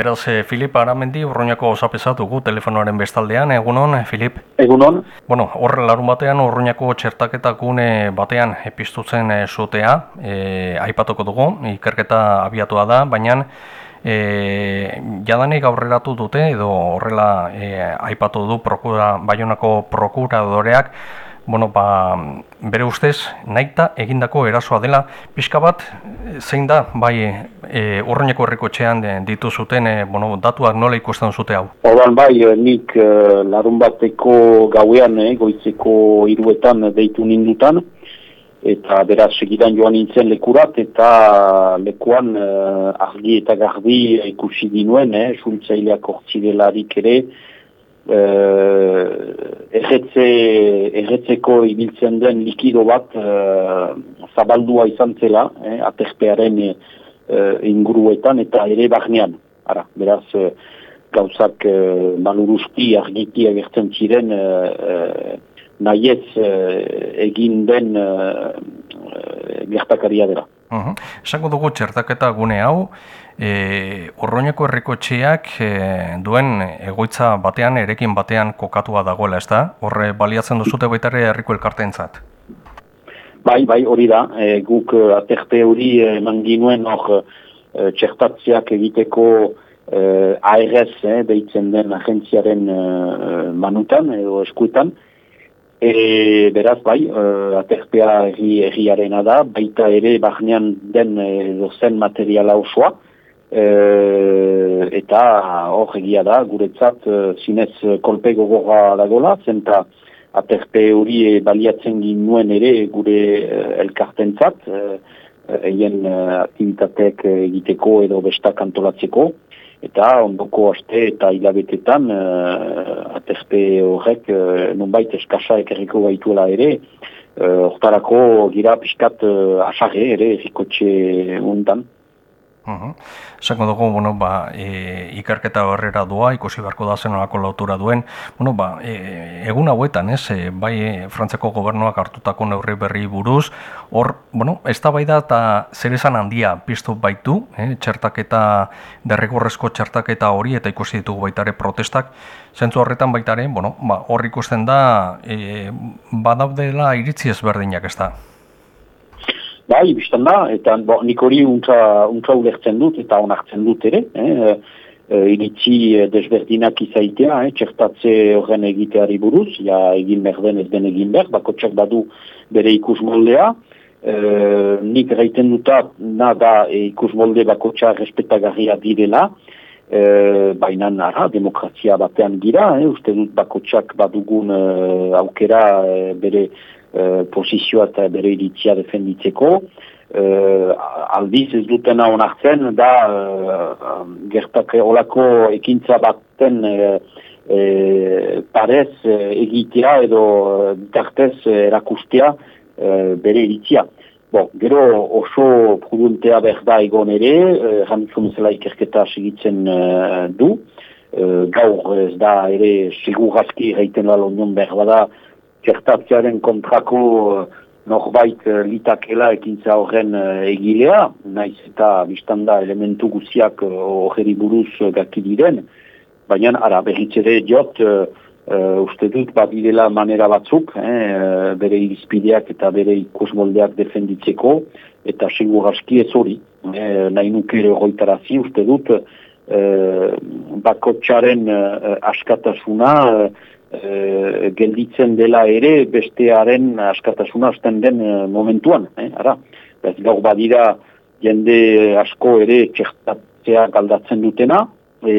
Beraz, eh, Filip Aramendi, urruñako osapesa dugu telefonoaren bestaldean, egunon, eh, Filip? Egunon. Bueno, horre larun batean, urruñako txertaketa gune batean epistutzen e, zutea, e, aipatuko dugu, ikerketa abiatua da, baina e, jadanik aurreratu dute, edo horrela e, aipatu du prokura, baionako prokuradoreak, bueno, ba, bere ustez, naita egindako erasoa dela, pixka bat, zein da, bai, e, urreineko herriko etxean ditu zuten, e, bueno, datuak nola ikusten zute hau? Odan bai, nik larun bateko gauean, e, goizeko iruetan deitu nindutan, eta beraz segidan joan nintzen lekurat, eta lekuan argi eta garbi ikusi dinuen, e, sultzaileak ortsidelarik ere, erretze, erretzeko ibiltzen den likido bat uh, zabaldua izan zela, eh, aterpearen uh, inguruetan eta ere barnean. Ara, beraz, uh, gauzak uh, maluruzti argiti agertzen ziren uh, nahiez egin den uh, gertakaria dela. Uh Esango dugu txertaketa gune hau, e, Orroñeko herriko txiak e, duen egoitza batean, erekin batean kokatua dagoela, ez da? Horre baliatzen duzute baitare herriko elkartentzat? Bai, bai, hori da. E, guk e, aterte hori eman ginuen hor e, txertatziak egiteko e, ARS, e, deitzen den agentziaren e, manutan edo eskuetan, E, beraz, bai, uh, aterpea erriarena da, baita ere bahnean den edo zen materiala osoa, e, eta hor egia da, guretzat zinez kolpe gogorra dagoela, zenta aterpe hori baliatzen ginuen ere gure elkartentzat, eien aktivitateak egiteko edo bestak antolatzeko, eta ondoko aste eta hilabetetan uh, aterpe horrek uh, nonbait eskasa ekerriko gaituela ere, uh, gira piskat uh, asare ere erikotxe untan. Zango dugu, bueno, ba, e, ikerketa horrera doa, ikusi beharko da zen olako lautura duen. Bueno, ba, e, egun hauetan, ez, e, bai, e, Frantzeko gobernuak hartutako neurri berri buruz, hor, bueno, ez da bai da, eta zer esan handia piztu baitu, e, txertaketa, derrigorrezko txertaketa hori, eta ikusi ditugu baitare protestak, zentzu horretan baitare, bueno, ba, hor ikusten da, e, badaudela iritzi ezberdinak ez da. Bai, biztan da, eta bo, nik hori untza ulertzen dut eta onartzen dut ere. Eh? E, iritsi desberdinak izaitea, eh? txertatze horren egiteari buruz, ja egin behar den ez den egin behar, bako txak badu bere ikus moldea. E, nik gaiten duta, na e, ikus molde bako txak respetagarria direla, e, baina nara, demokrazia batean gira, eh? uste dut bako txak badugun e, aukera e, bere Eh, posizioa eta bere iritzia defenditzeko. Uh, aldiz ez dutena onartzen da uh, gertak olako ekintza baten uh, uh, parez egitea edo bitartez erakustea uh, bere iritzia. Bon, gero oso pruduntea berda egon ere, uh, jamitzen zela ikerketa segitzen du, gaur ez da ere segurazki reiten lalonion berbada txertatzearen kontrako uh, norbait uh, litakela ekintza horren uh, egilea, naiz eta biztanda elementu guziak horreri buruz gaki diren, baina ara berriz ere diot, uste dut badirela manera batzuk, eh, bere irizpideak eta bere ikusmoldeak defenditzeko, eta segur ez hori, eh, nahi nuke goitarazi, uste dut, eh, bakotxaren eh, askatasuna, e, gelditzen dela ere bestearen askatasuna hasten den e, momentuan. Eh? Ara, ez gaur badira jende asko ere txertatzea galdatzen dutena, e,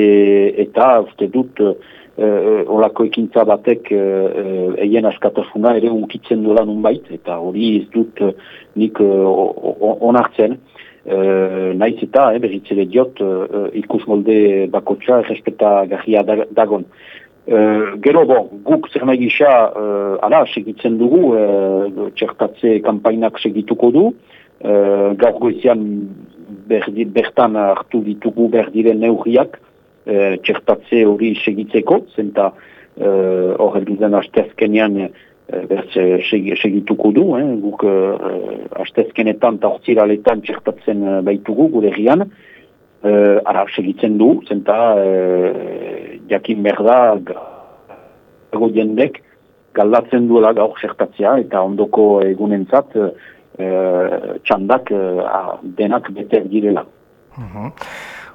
eta uste dut e, olako ekintza batek eien askatasuna ere unkitzen duela nunbait, eta hori ez dut nik onartzen. Uh, naiz eta, eh, berritzere diot, uh, ikus molde bakotxa, errespeta gajia dagon. Uh, gero, bo, guk zer nahi gisa, uh, ala, segitzen dugu, uh, txertatze kampainak segituko du, uh, gaur goizian berdi, bertan hartu ditugu berdiren neurriak, uh, txertatze hori segitzeko, zenta hor uh, den astezkenean uh, segituko du, eh? guk uh, astezkenetan eta hortziraletan txertatzen baitugu gure gian, uh, ara segitzen du, zenta uh, jakin berda ego jendek galdatzen duela gaur zertatzea eta ondoko egunentzat uh, txandak uh, denak beter girela. Mhm.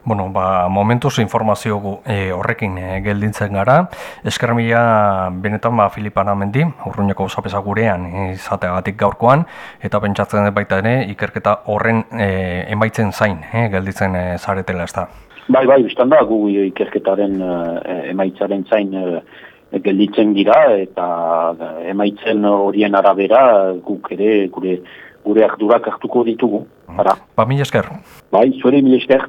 Bueno, ba, momentuz informazio e, horrekin e, geldintzen gara. Esker mila benetan ba, Filipana mendi, urruñeko zapesa gurean izateagatik gaurkoan, eta pentsatzen baita ere, ikerketa horren e, emaitzen zain, e, gelditzen e, zaretela ez da. Bai, bai, biztan da, gu ikerketaren e, emaitzaren zain gelditzen gira, eta emaitzen horien arabera guk ere gure gure ardurak hartuko ditugu. Ba, mila esker. Bai, zuere mila esker.